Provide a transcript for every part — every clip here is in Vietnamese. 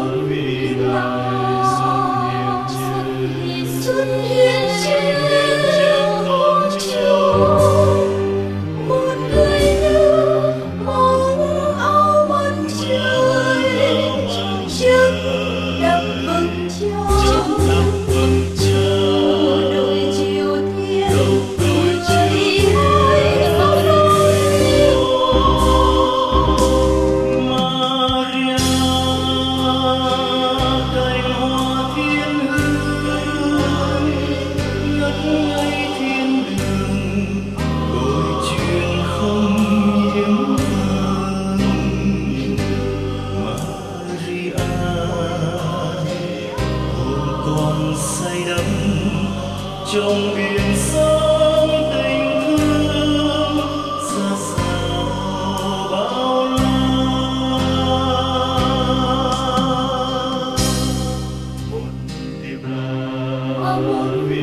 Anvidam trong biển sóng tình thương ra sao bao la. Một tim là một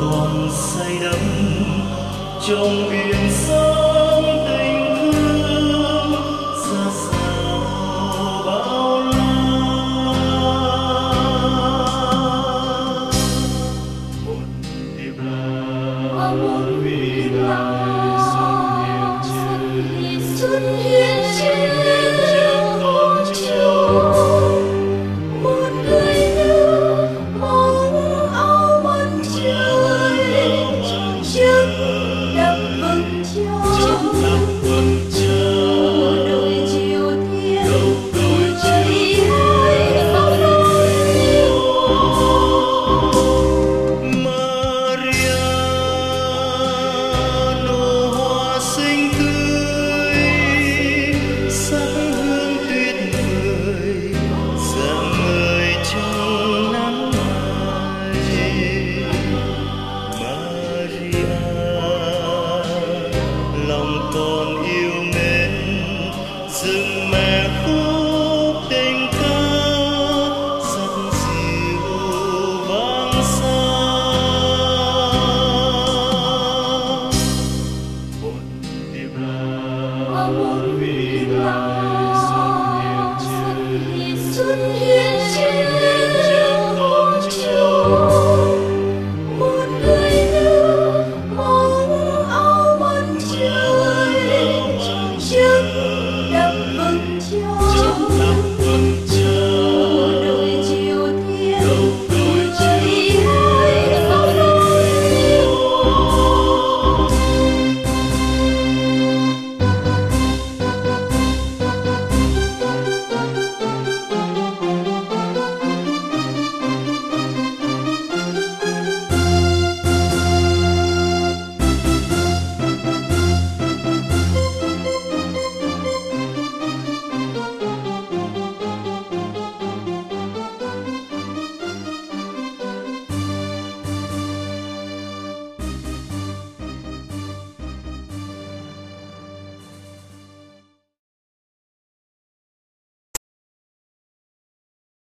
còn say đắm trong biển sâu. Yes.